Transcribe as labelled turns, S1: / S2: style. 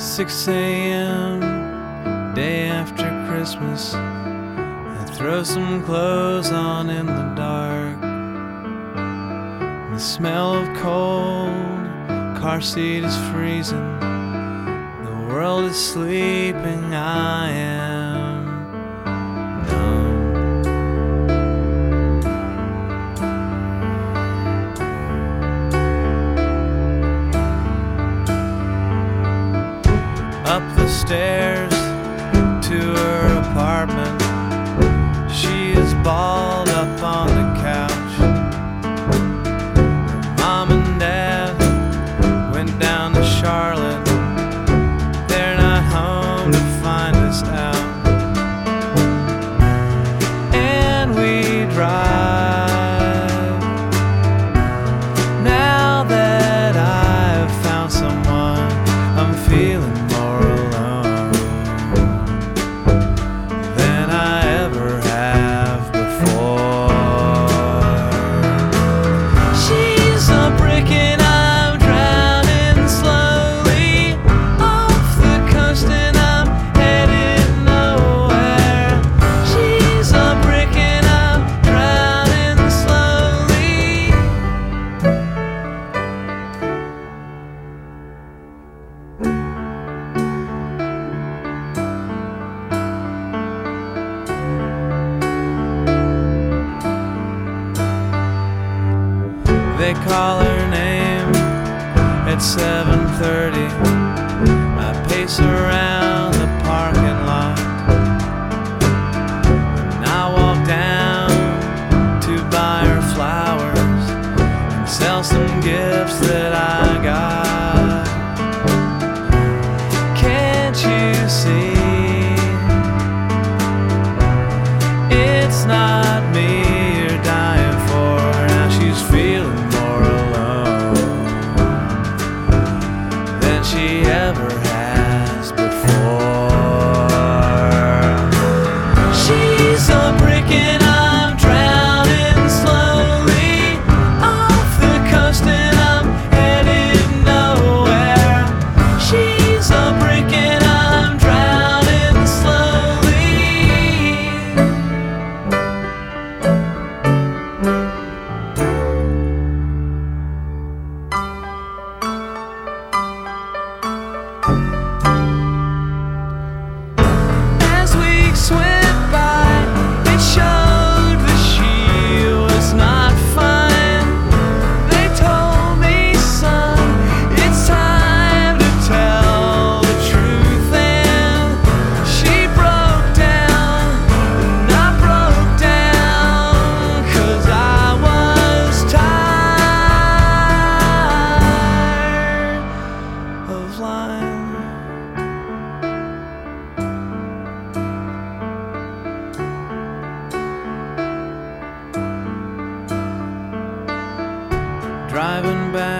S1: 6 a.m., day after Christmas. I throw some clothes on in the dark. The smell of cold, car seat is freezing. The world is sleeping, I am Up the stairs to her apartment. She is balled They call her name at 7:30. I pace around the parking lot. And I walk down to buy her flowers and sell some gifts that I got. Can't you see? It's not me She's lying. Driving back